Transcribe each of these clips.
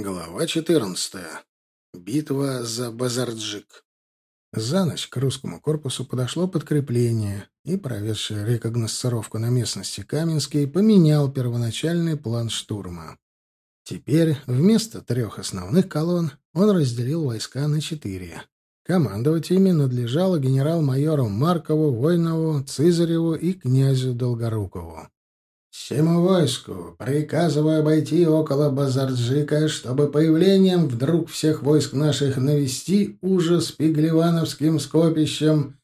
Глава 14. Битва за Базарджик. За ночь к русскому корпусу подошло подкрепление, и, проведший рекогносцировку на местности Каменский, поменял первоначальный план штурма. Теперь вместо трех основных колонн он разделил войска на четыре. Командовать ими надлежало генерал-майору Маркову, Войнову, Цизареву и князю Долгорукову. Всему войску приказываю обойти около Базарджика, чтобы появлением вдруг всех войск наших навести ужас пиглевановским скопищем,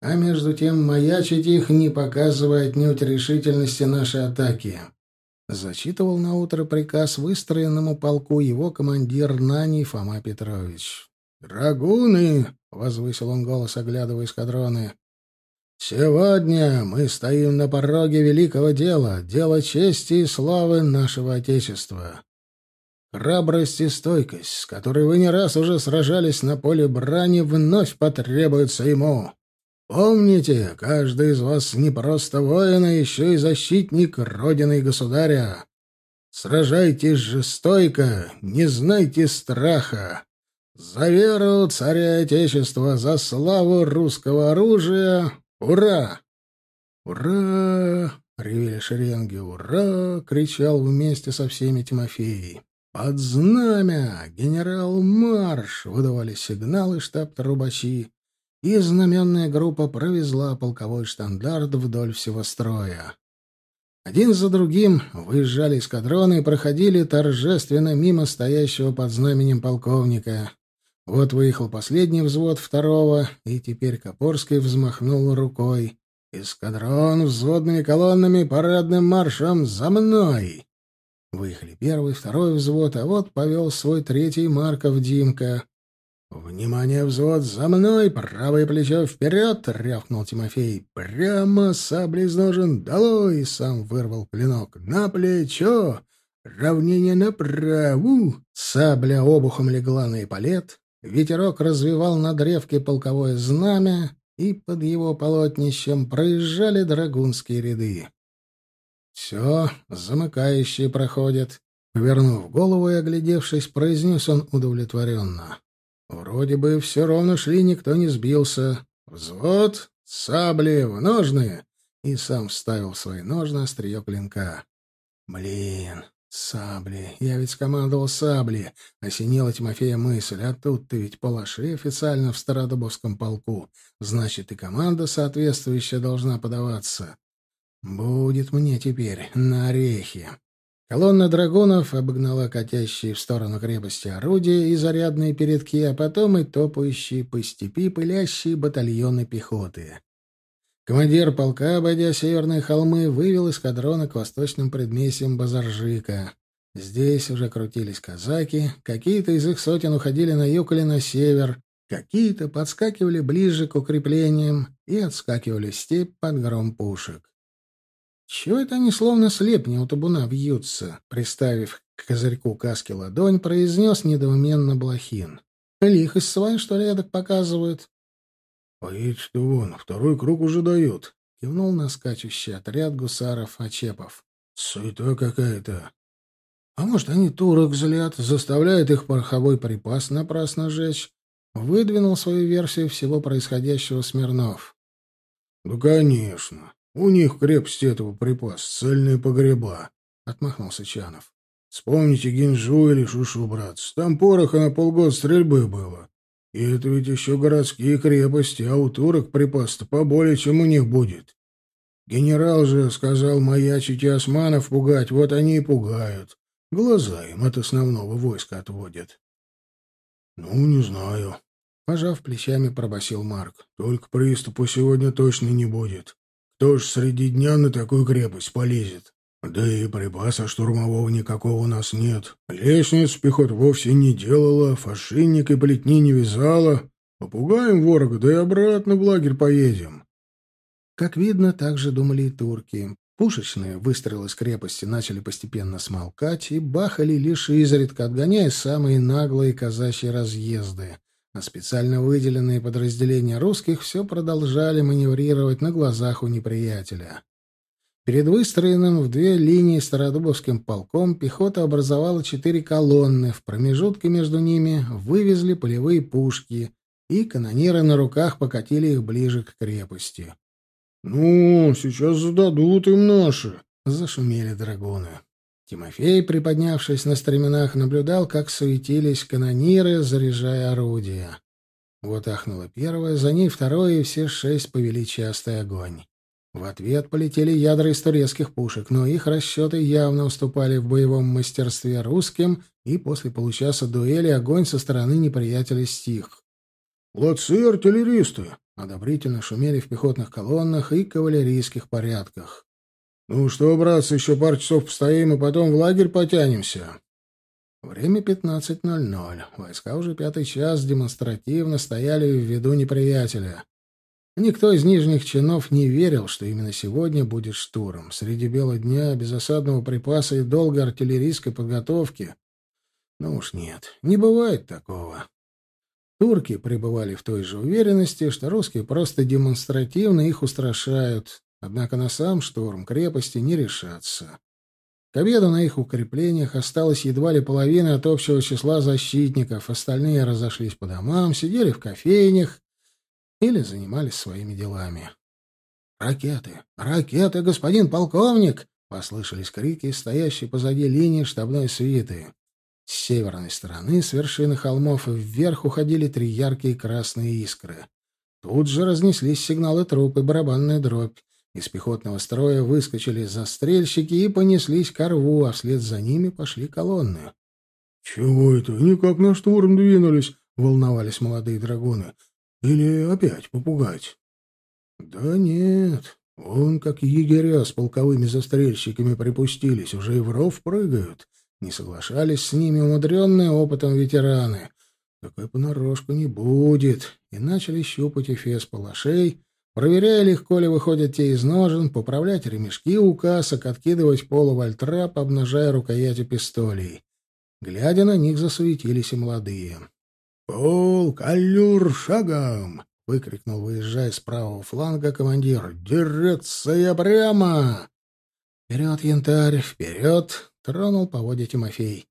а между тем маячить их, не показывая отнюдь решительности нашей атаки. Зачитывал на утро приказ выстроенному полку его командир Нани Фома Петрович. «Драгуны!» — возвысил он голос, оглядывая эскадроны. Сегодня мы стоим на пороге великого дела, дела чести и славы нашего Отечества. Храбрость и стойкость, с которой вы не раз уже сражались на поле брани, вновь потребуются ему. Помните, каждый из вас не просто воин, а еще и защитник Родины и Государя. Сражайтесь же стойко, не знайте страха. За веру царя Отечества, за славу русского оружия, «Ура! Ура!» — ревели шеренги. «Ура!» — кричал вместе со всеми Тимофей. «Под знамя! Генерал-марш!» — выдавали сигналы штаб-трубачи, и знаменная группа провезла полковой штандарт вдоль всего строя. Один за другим выезжали эскадроны и проходили торжественно мимо стоящего под знаменем полковника. Вот выехал последний взвод второго, и теперь Копорский взмахнул рукой. «Эскадрон взводными колоннами парадным маршем за мной!» Выехали первый, второй взвод, а вот повел свой третий Марков Димка. «Внимание, взвод, за мной! Правое плечо вперед!» — рявкнул Тимофей. «Прямо саблей из ножен долой!» — сам вырвал клинок. «На плечо! Равнение направо!» Сабля обухом легла на эполет, Ветерок развивал на древке полковое знамя, и под его полотнищем проезжали драгунские ряды. «Все, замыкающие проходят», — повернув голову и оглядевшись, произнес он удовлетворенно. «Вроде бы все ровно шли, никто не сбился. Взвод, сабли в ножны!» И сам вставил в свои ножны острие клинка. «Блин, Сабли. Я ведь скомандовал сабли. Осенила Тимофея мысль. А тут ты ведь палаши официально в Стародубовском полку. Значит, и команда соответствующая должна подаваться. Будет мне теперь на орехи. Колонна драгунов обогнала катящие в сторону крепости орудия и зарядные передки, а потом и топающие по степи пылящие батальоны пехоты. Командир полка, обойдя северные холмы, вывел эскадрона к восточным предместьям Базаржика. Здесь уже крутились казаки, какие-то из их сотен уходили на юг или на север, какие-то подскакивали ближе к укреплениям и отскакивали в степь под гром пушек. Чего это они словно слепни у табуна вьются? Приставив к козырьку каски ладонь, произнес недоуменно Блохин. Лихость свою, что ли, эдак показывают? «Поедь-то вон, второй круг уже дают», — кивнул на скачущий отряд гусаров-очепов. «Суета какая-то». «А может, они турок злят, заставляют их пороховой припас напрасно жечь?» Выдвинул свою версию всего происходящего Смирнов. «Да, конечно. У них в крепости этого припас, цельные погреба», — отмахнулся Чанов. «Вспомните Гинжу или Шушу, братцы. Там пороха на полгода стрельбы было. И это ведь еще городские крепости, а у турок припас-то поболее, чем у них будет. Генерал же сказал маячить и османов пугать, вот они и пугают. Глаза им от основного войска отводят. — Ну, не знаю. Пожав плечами, пробасил Марк. — Только приступу сегодня точно не будет. Кто ж среди дня на такую крепость полезет? Да и припаса штурмового никакого у нас нет. Лестниц пехот вовсе не делала, фашинник и плетни не вязала. Попугаем ворога, да и обратно в лагерь поедем. Как видно, так же думали и турки. Пушечные выстрелы с крепости начали постепенно смолкать и бахали лишь изредка, отгоняя самые наглые казачьи разъезды. А специально выделенные подразделения русских все продолжали маневрировать на глазах у неприятеля. Перед выстроенным в две линии Стародубовским полком пехота образовала четыре колонны, в промежутке между ними вывезли полевые пушки, и канониры на руках покатили их ближе к крепости. «Ну, сейчас зададут им наши!» — зашумели драгуны. Тимофей, приподнявшись на стременах, наблюдал, как суетились канониры, заряжая орудия. Вот ахнуло первое, за ней второе, и все шесть повели частый огонь. В ответ полетели ядра из турецких пушек, но их расчеты явно уступали в боевом мастерстве русским, и после получаса дуэли огонь со стороны неприятеля стих. «Молодцы артиллеристы!» — одобрительно шумели в пехотных колоннах и кавалерийских порядках. «Ну что, братцы, еще пару часов постоим, и потом в лагерь потянемся». Время 15.00. Войска уже пятый час демонстративно стояли в виду неприятеля. Никто из нижних чинов не верил, что именно сегодня будет штурм. Среди бела дня, без осадного припаса и долгой артиллерийской подготовки. Ну уж нет, не бывает такого. Турки пребывали в той же уверенности, что русские просто демонстративно их устрашают, однако на сам штурм крепости не решатся. К обеду на их укреплениях осталось едва ли половина от общего числа защитников, остальные разошлись по домам, сидели в кофейнях или занимались своими делами. «Ракеты! Ракеты, господин полковник!» — послышались крики, стоящие позади линии штабной свиты. С северной стороны, с вершины холмов, вверх уходили три яркие красные искры. Тут же разнеслись сигналы труп и барабанная дробь. Из пехотного строя выскочили застрельщики и понеслись к рву, а вслед за ними пошли колонны. — Чего это? Никак на штурм двинулись, — волновались молодые драгуны. Или опять попугать? Да нет, он как егеря с полковыми застрельщиками припустились, уже и в ров прыгают. Не соглашались с ними умудренные опытом ветераны. Такой понарошку не будет. И начали щупать эфес палашей, проверяя, легко ли выходят те из ножен, поправлять ремешки у касок, откидывать полу вальтрап, обнажая рукояти пистолей. Глядя на них, засуетились и молодые. «Полк, аллюр, шагом!» — выкрикнул, выезжая с правого фланга командир. «Дирекция прямо!» «Вперед, янтарь, вперед!» — тронул поводья Тимофей.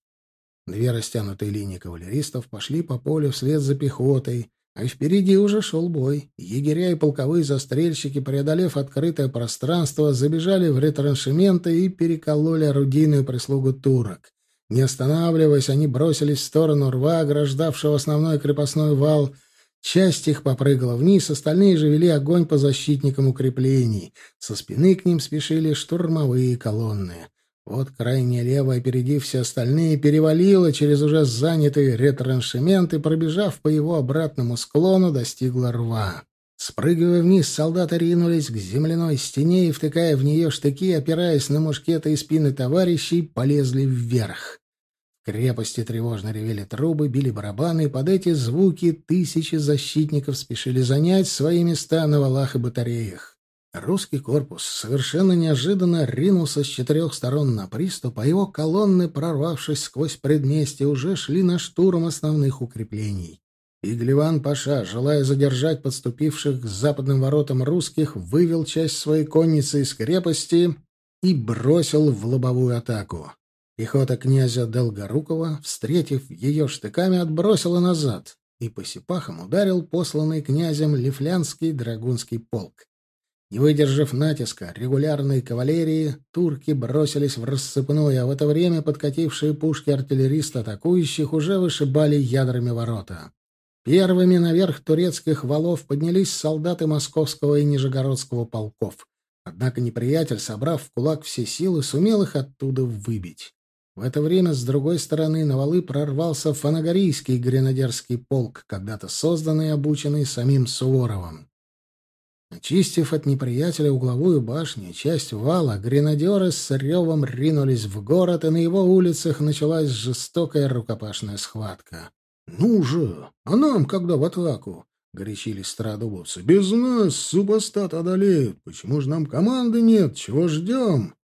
Две растянутые линии кавалеристов пошли по полю вслед за пехотой, а впереди уже шел бой. Егеря и полковые застрельщики, преодолев открытое пространство, забежали в ретраншементы и перекололи орудийную прислугу турок. Не останавливаясь, они бросились в сторону рва, ограждавшего основной крепостной вал. Часть их попрыгала вниз, остальные же вели огонь по защитникам укреплений. Со спины к ним спешили штурмовые колонны. Вот крайне лево, опередив все остальные, перевалила через уже занятый ретраншемент и, пробежав по его обратному склону, достигла рва. Спрыгивая вниз, солдаты ринулись к земляной стене и, втыкая в нее штыки, опираясь на мушкеты и спины товарищей, полезли вверх крепости тревожно ревели трубы, били барабаны, и под эти звуки тысячи защитников спешили занять свои места на валах и батареях. Русский корпус совершенно неожиданно ринулся с четырех сторон на приступ, а его колонны, прорвавшись сквозь предместье, уже шли на штурм основных укреплений. И Глеван Паша, желая задержать подступивших к западным воротам русских, вывел часть своей конницы из крепости и бросил в лобовую атаку. Пехота князя Долгорукова, встретив ее штыками, отбросила назад и по сипахам ударил посланный князем Лифлянский драгунский полк. Не выдержав натиска регулярной кавалерии, турки бросились в рассыпную, а в это время подкатившие пушки артиллерист атакующих уже вышибали ядрами ворота. Первыми наверх турецких валов поднялись солдаты московского и нижегородского полков. Однако неприятель, собрав в кулак все силы, сумел их оттуда выбить. В это время с другой стороны на валы прорвался фанагорийский гренадерский полк, когда-то созданный и обученный самим Суворовым. Очистив от неприятеля угловую башню, часть вала, гренадеры с ревом ринулись в город, и на его улицах началась жестокая рукопашная схватка. «Ну же! А нам когда в атаку?» — горячились страдубовцы. «Без нас супостат одолеют. Почему же нам команды нет? Чего ждем?»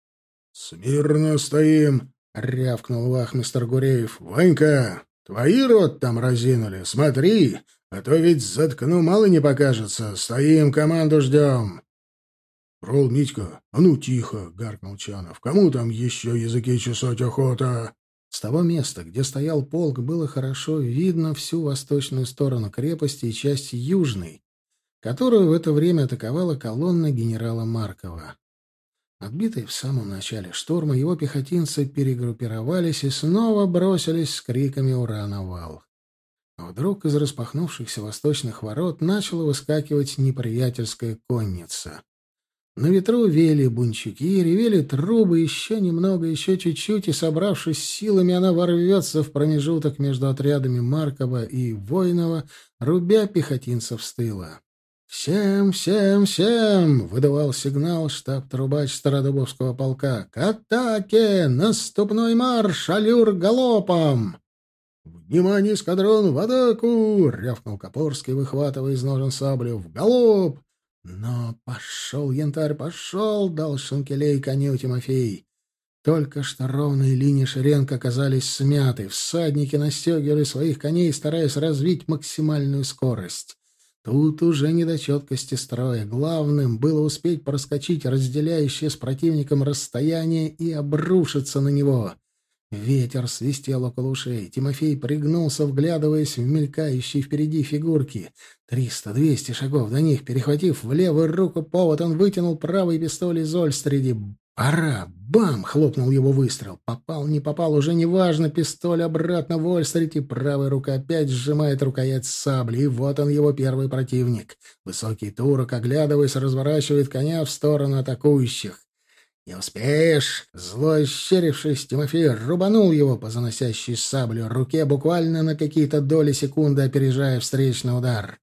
«Смирно стоим!» — рявкнул вахмистр Гуреев. — Ванька, твои рот там разинули. Смотри, а то ведь заткну мало не покажется. Стоим, команду ждем. — «Фрол Митька, а ну тихо!» — гаркнул Чанов. «Кому там еще языки чесать охота?» С того места, где стоял полк, было хорошо видно всю восточную сторону крепости и часть южной, которую в это время атаковала колонна генерала Маркова. Отбитые в самом начале штурма, его пехотинцы перегруппировались и снова бросились с криками «Ура!» на вал. Вдруг из распахнувшихся восточных ворот начала выскакивать неприятельская конница. На ветру вели бунчуки, ревели трубы, еще немного, еще чуть-чуть, и, собравшись силами, она ворвется в промежуток между отрядами Маркова и Воинова, рубя пехотинцев с тыла. «Всем, всем, всем!» — выдавал сигнал штаб-трубач Стародубовского полка. «К атаке! Наступной марш! Алюр галопом!» «Внимание, эскадрон, в атаку!» — рявкнул Копорский, выхватывая из ножен саблю. «В галоп!» «Но пошел, янтарь, пошел!» — дал Шанкелей коню Тимофей. Только что ровные линии шеренг оказались смяты. Всадники настегивали своих коней, стараясь развить максимальную скорость. Тут уже не до четкости строя. Главным было успеть проскочить разделяющее с противником расстояние и обрушиться на него. Ветер свистел около ушей. Тимофей пригнулся, вглядываясь в мелькающие впереди фигурки. Триста, двести шагов до них, перехватив в левую руку повод, он вытянул правый пистоль из Ольстреди. «Пора! Бам!» — хлопнул его выстрел. Попал, не попал, уже неважно. Пистоль обратно в Ольстреде. Правая рука опять сжимает рукоять сабли. И вот он, его первый противник. Высокий турок, оглядываясь, разворачивает коня в сторону атакующих. «Не успеешь!» Зло ощерившись, Тимофей рубанул его по заносящей саблю руке, буквально на какие-то доли секунды опережая встречный удар.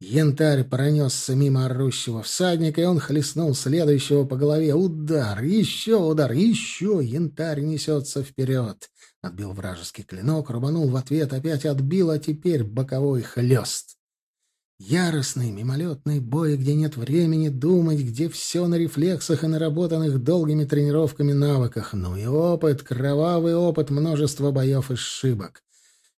Янтарь пронесся мимо орущего всадника, и он хлестнул следующего по голове. Удар! Еще удар! Еще! Янтарь несется вперед. Отбил вражеский клинок, рубанул в ответ, опять отбил, а теперь боковой хлест. Яростный, мимолетный бой, где нет времени думать, где все на рефлексах и наработанных долгими тренировками навыках. Ну и опыт, кровавый опыт множества боев и сшибок.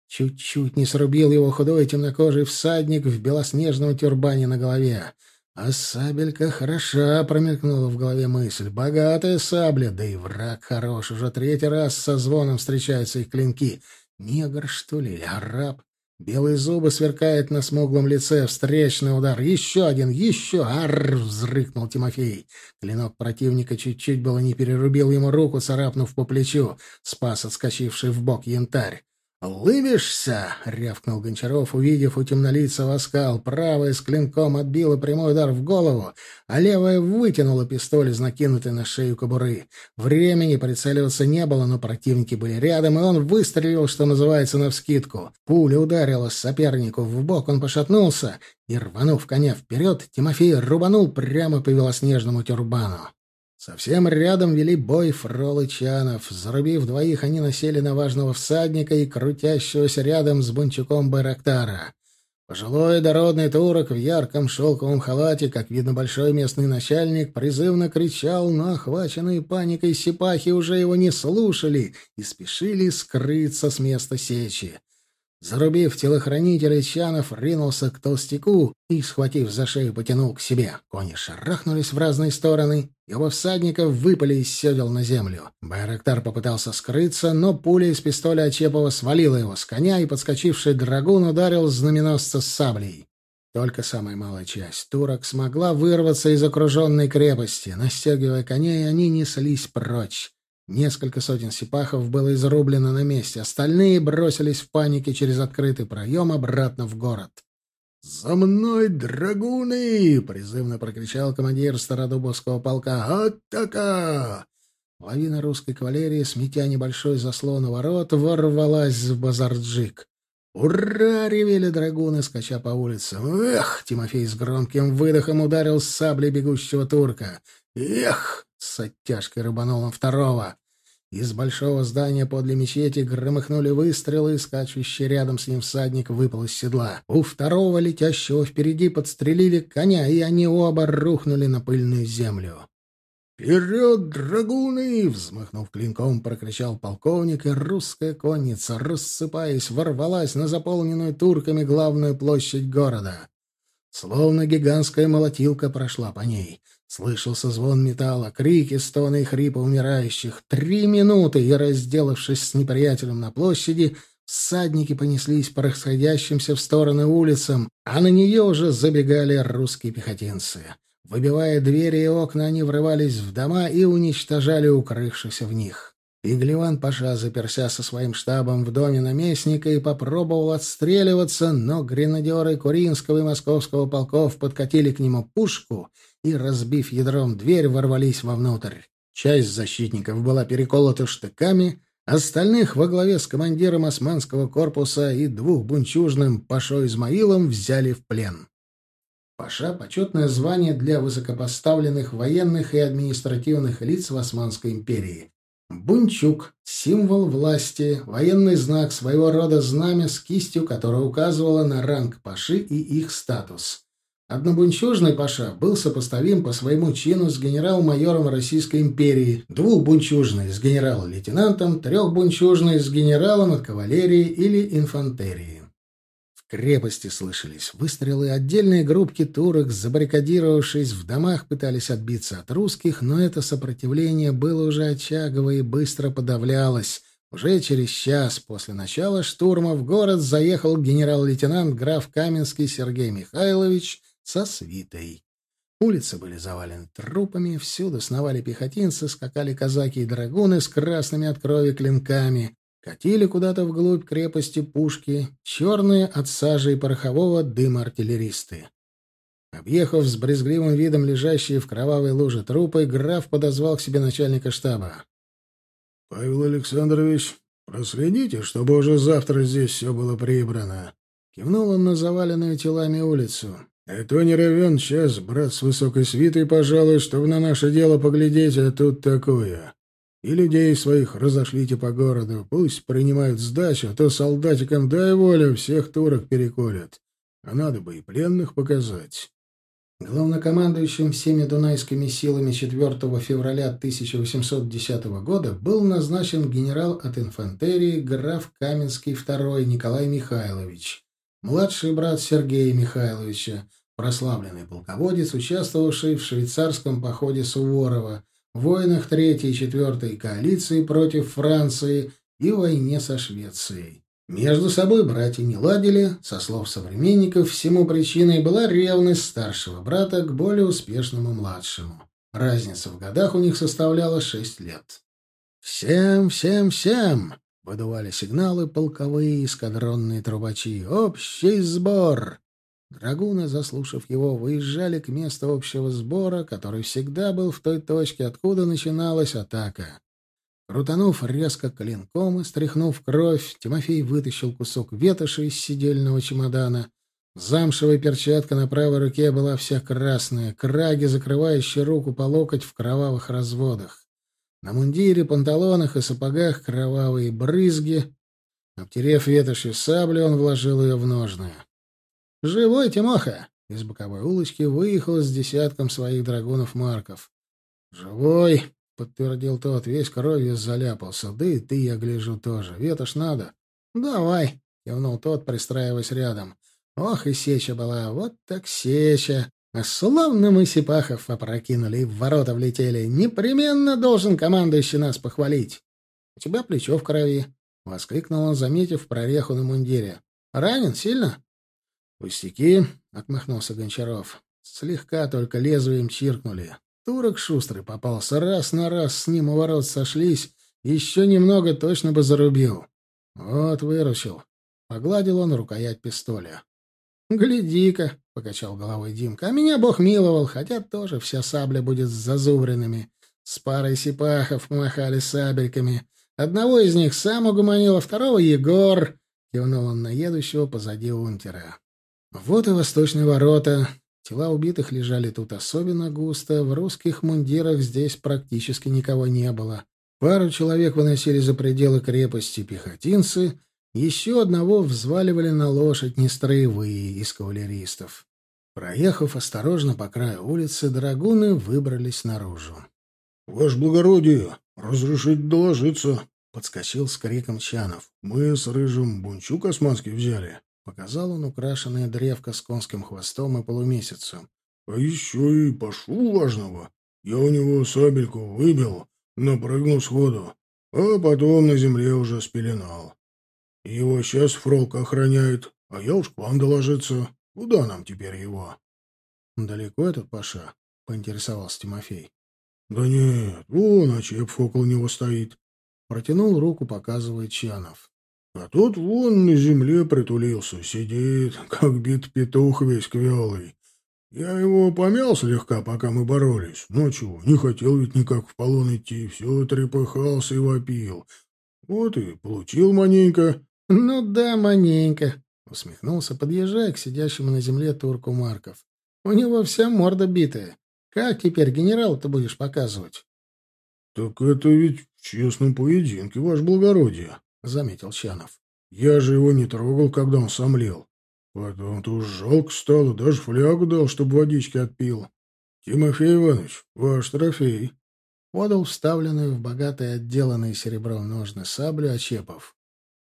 Чуть-чуть не срубил его худой темнокожий всадник в белоснежном тюрбане на голове. А сабелька хороша, промелькнула в голове мысль. Богатая сабля, да и враг хорош. Уже третий раз со звоном встречаются их клинки. Негр, что ли, араб? Белые зубы сверкают на смуглом лице. Встречный удар. Еще один, еще. Арр! взрыкнул Тимофей. Клинок противника чуть-чуть было не перерубил ему руку, царапнув по плечу. Спас отскочивший в бок янтарь. «Лыбишься!» — рявкнул Гончаров, увидев у темнолицего оскал. Правая с клинком отбила прямой удар в голову, а левая вытянула пистоль из накинутой на шею кобуры. Времени прицеливаться не было, но противники были рядом, и он выстрелил, что называется, навскидку. Пуля ударила сопернику в бок, он пошатнулся, и, рванув коня вперед, Тимофей рубанул прямо по белоснежному тюрбану. Совсем рядом вели бой Фрол и Чанов. Зарубив двоих, они насели на важного всадника и крутящегося рядом с бунчуком Байрактара. Пожилой дородный турок в ярком шелковом халате, как видно, большой местный начальник, призывно кричал, но охваченные паникой сипахи уже его не слушали и спешили скрыться с места сечи. Зарубив телохранителя, Чанов ринулся к толстяку и, схватив за шею, потянул к себе. Кони шарахнулись в разные стороны. Его всадников выпали из седел на землю. Байрактар попытался скрыться, но пуля из пистоля Очепова свалила его с коня, и подскочивший драгун ударил знаменосца с саблей. Только самая малая часть турок смогла вырваться из окруженной крепости. Настегивая коней, они неслись прочь. Несколько сотен сипахов было изрублено на месте, остальные бросились в панике через открытый проем обратно в город. «За мной, драгуны!» — призывно прокричал командир Стародубовского полка. «Атака!» Лавина русской кавалерии, сметя небольшой заслон у ворот, ворвалась в Базарджик. «Ура!» — ревели драгуны, скача по улицам. «Эх!» — Тимофей с громким выдохом ударил саблей бегущего турка. «Эх!» — с оттяжкой рыбанул он второго. Из большого здания подле мечети громыхнули выстрелы, и скачущий рядом с ним всадник выпал из седла. У второго, летящего впереди, подстрелили коня, и они оба рухнули на пыльную землю. «Вперед, драгуны!» — взмахнув клинком, прокричал полковник, и русская конница, рассыпаясь, ворвалась на заполненную турками главную площадь города. Словно гигантская молотилка прошла по ней. Слышался звон металла, крики, стоны и хрипы умирающих. Три минуты, и, разделавшись с неприятелем на площади, всадники понеслись по расходящимся в стороны улицам, а на нее уже забегали русские пехотинцы. Выбивая двери и окна, они врывались в дома и уничтожали укрывшихся в них. Иглеван Паша заперся со своим штабом в доме наместника и попробовал отстреливаться, но гренадеры Куринского и Московского полков подкатили к нему пушку и, разбив ядром дверь, ворвались вовнутрь. Часть защитников была переколота штыками, остальных во главе с командиром османского корпуса и двух бунчужным Пашой Измаилом взяли в плен. Паша — почетное звание для высокопоставленных военных и административных лиц в Османской империи. Бунчук — символ власти, военный знак, своего рода знамя с кистью, которое указывало на ранг паши и их статус. Однобунчужный паша был сопоставим по своему чину с генерал-майором Российской империи, двухбунчужный с генерал-лейтенантом, трехбунчужный с генералом от кавалерии или инфантерии крепости слышались выстрелы, отдельные группки турок, забаррикадировавшись в домах, пытались отбиться от русских, но это сопротивление было уже очаговое и быстро подавлялось. Уже через час после начала штурма в город заехал генерал-лейтенант граф Каменский Сергей Михайлович со свитой. Улицы были завалены трупами, всюду сновали пехотинцы, скакали казаки и драгуны с красными от крови клинками. Катили куда-то вглубь крепости пушки, черные от сажи и порохового дыма артиллеристы. Объехав с брезгливым видом лежащие в кровавой луже трупы, граф подозвал к себе начальника штаба. — Павел Александрович, проследите, чтобы уже завтра здесь все было прибрано. Кивнул он на заваленную телами улицу. — Это не равен час, брат с высокой свитой, пожалуй, чтобы на наше дело поглядеть, а тут такое. И людей своих разошлите по городу. Пусть принимают сдачу, а то солдатикам дай волю, всех турок переколят. А надо бы и пленных показать. Главнокомандующим всеми дунайскими силами 4 февраля 1810 года был назначен генерал от инфантерии граф Каменский II Николай Михайлович, младший брат Сергея Михайловича, прославленный полководец, участвовавший в швейцарском походе Суворова, войнах Третьей и Четвертой коалиции против Франции и войне со Швецией. Между собой братья не ладили, со слов современников, всему причиной была ревность старшего брата к более успешному младшему. Разница в годах у них составляла шесть лет. «Всем, всем, всем!» — выдували сигналы полковые эскадронные трубачи. «Общий сбор!» Драгуны, заслушав его, выезжали к месту общего сбора, который всегда был в той точке, откуда начиналась атака. Крутанув резко клинком и стряхнув кровь, Тимофей вытащил кусок ветоши из сидельного чемодана. Замшевая перчатка на правой руке была вся красная, краги, закрывающие руку по локоть в кровавых разводах. На мундире, панталонах и сапогах кровавые брызги. Обтерев ветошью саблю, он вложил ее в ножны. «Живой, Тимоха!» Из боковой улочки выехал с десятком своих драгунов Марков. «Живой!» — подтвердил тот, весь кровью заляпался. «Да и ты, я гляжу, тоже. Ветошь надо?» «Давай!» — кивнул тот, пристраиваясь рядом. «Ох, и сеча была! Вот так сеча!» А славно мы Сипахов опрокинули и в ворота влетели. Непременно должен командующий нас похвалить. — У тебя плечо в крови, — воскликнул он, заметив прореху на мундире. — Ранен сильно? «Пустяки», — отмахнулся Гончаров. Слегка только лезвием чиркнули. Турок шустрый попался. Раз на раз с ним у ворот сошлись. Еще немного точно бы зарубил. Вот выручил. Погладил он рукоять пистоля. «Гляди-ка», — покачал головой Димка, — «а меня Бог миловал, хотя тоже вся сабля будет с зазубринами. С парой сипахов махали сабельками. Одного из них сам угомонил, а второго — Егор», — кивнул он на едущего позади унтера. Вот и восточные ворота. Тела убитых лежали тут особенно густо. В русских мундирах здесь практически никого не было. Пару человек выносили за пределы крепости пехотинцы, еще одного взваливали на лошадь нестроевые из кавалеристов. Проехав осторожно по краю улицы, драгуны выбрались наружу. — Ваше благородие, разрешить доложиться, — подскочил с криком Чанов. — Мы с Рыжим Бунчук османский взяли. Показал он украшенное древко с конским хвостом и полумесяцем. А еще и пошу важного. Я у него сабельку выбил, напрыгнул сходу, а потом на земле уже спеленал. Его сейчас Фролка охраняет, а я уж к вам доложиться. Куда нам теперь его? — Далеко этот Паша? — поинтересовался Тимофей. — Да нет, вон Ачепов около него стоит. Протянул руку, показывая Чанов. А тот вон на земле притулился, сидит, как бит петух весь квелый. Я его помял слегка, пока мы боролись. Ну чего, не хотел ведь никак в полон идти, все трепыхался и вопил. Вот и получил маненько. — Ну да, маненько, — усмехнулся, подъезжая к сидящему на земле турку Марков. — У него вся морда битая. Как теперь генерал-то будешь показывать? — Так это ведь в честном поединке, ваше благородие, — заметил Чанов. — Я же его не трогал, когда он сомлел. Потом-то уж жалко стало, даже флягу дал, чтобы водички отпил. Тимофей Иванович, ваш трофей. Подал вставленную в богатые отделанные серебром ножны саблю Очепов.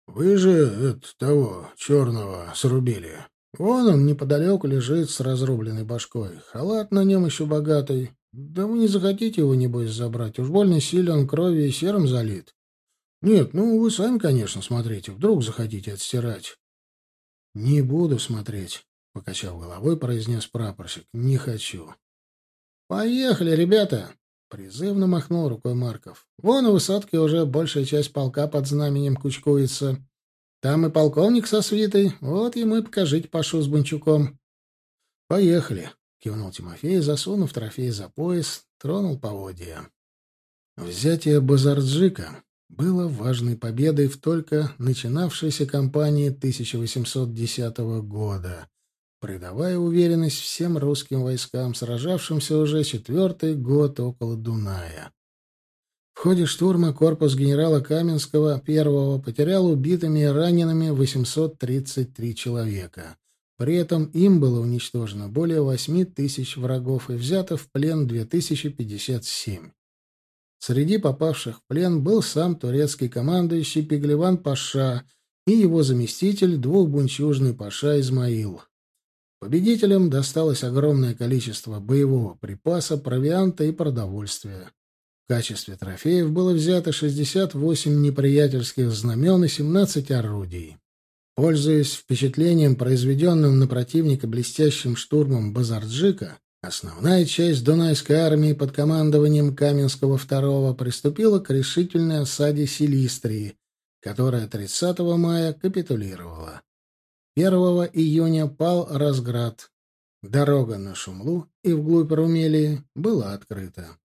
Вы же это того черного срубили. Вон он неподалеку лежит с разрубленной башкой. Халат на нем еще богатый. Да вы не захотите его, небось, забрать. Уж больно силен кровью и серым залит. Нет, ну вы сами, конечно, смотрите. Вдруг захотите отстирать. Не буду смотреть, — покачав головой, произнес прапорщик. Не хочу. Поехали, ребята! Призывно махнул рукой Марков. Вон у высотки уже большая часть полка под знаменем кучкуется. Там и полковник со свитой. Вот ему и покажите Пашу с Бончуком. Поехали, кивнул Тимофей, засунув трофей за пояс, тронул поводья. Взятие Базарджика было важной победой в только начинавшейся кампании 1810 года, придавая уверенность всем русским войскам, сражавшимся уже четвертый год около Дуная. В ходе штурма корпус генерала Каменского I потерял убитыми и ранеными 833 человека. При этом им было уничтожено более 8 тысяч врагов и взято в плен 2057. Среди попавших в плен был сам турецкий командующий Пеглеван Паша и его заместитель двухбунчужный Паша Измаил. Победителям досталось огромное количество боевого припаса, провианта и продовольствия. В качестве трофеев было взято 68 неприятельских знамен и 17 орудий. Пользуясь впечатлением, произведенным на противника блестящим штурмом Базарджика, Основная часть Дунайской армии под командованием Каменского II приступила к решительной осаде Силистрии, которая 30 мая капитулировала. 1 июня пал Разград. Дорога на Шумлу и вглубь Румелии была открыта.